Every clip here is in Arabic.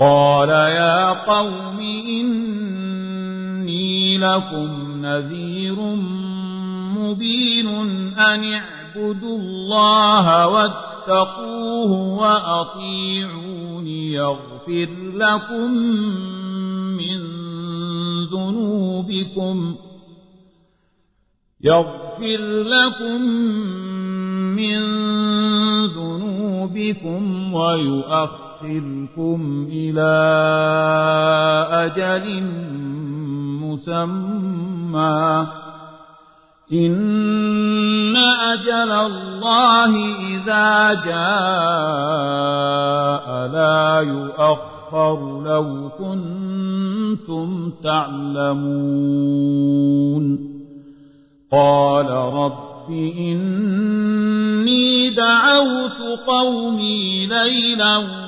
قال يا قوم إني لكم نذير مبين أن اعبدوا الله واتقوه وأطيعون يغفر لكم من ذنوبكم يغفر لكم من ذنوبكم ويؤخر يؤخركم إلى أجل مسمى. إن أجل الله إذا جاء لا يؤخر لو كنتم تعلمون. قال رب إني دعوت قومي ليلا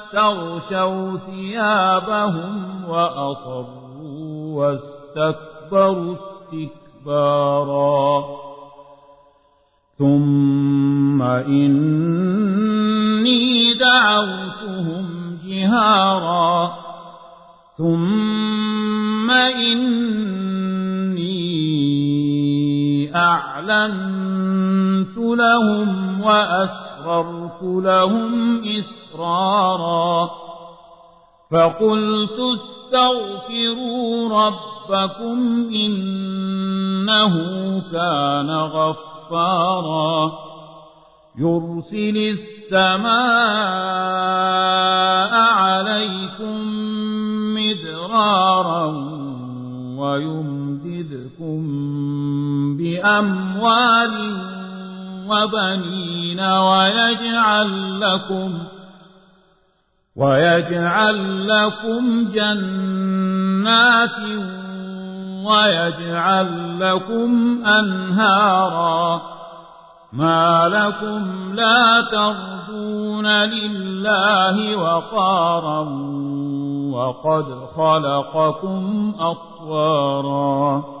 واستغشوا ثيابهم وأصروا واستكبروا استكبارا. ثم إني دعوتهم جهارا. ثم إني أعلنت لهم وأسررت لهم إسرارا فقلت استغفروا ربكم إنه كان غفارا يرسل السماء عليكم مدرارا ويمددكم بأموال وبنين ويجعل لكم ويجعل لكم جنات ويجعل لكم أنهارا ما لكم لا ترجون لله وقارا وقد خلقكم أطوارا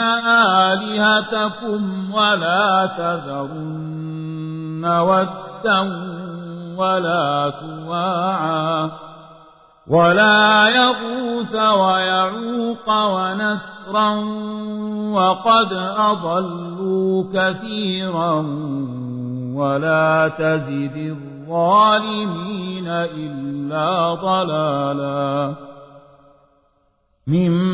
آلهتكم ولا تذرن ودا ولا سواعا ولا يغوث ويعوق ونسرا وقد أضلوا كثيرا ولا تزد الظالمين إلا ضلالا مما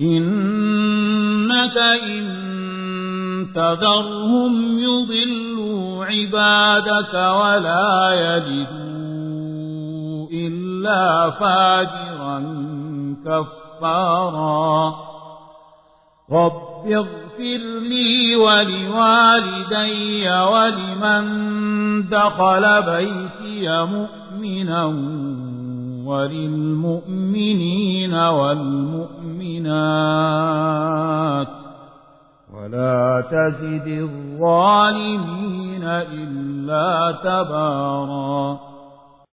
إنك إن تذرهم يضلوا عبادك ولا يجدوا إلا فاجرا كفارا رب اغفر لي ولوالدي ولمن دخل بيتي مؤمنا وللمؤمنين والمؤمنات ولا تزد الظالمين إلا تباراً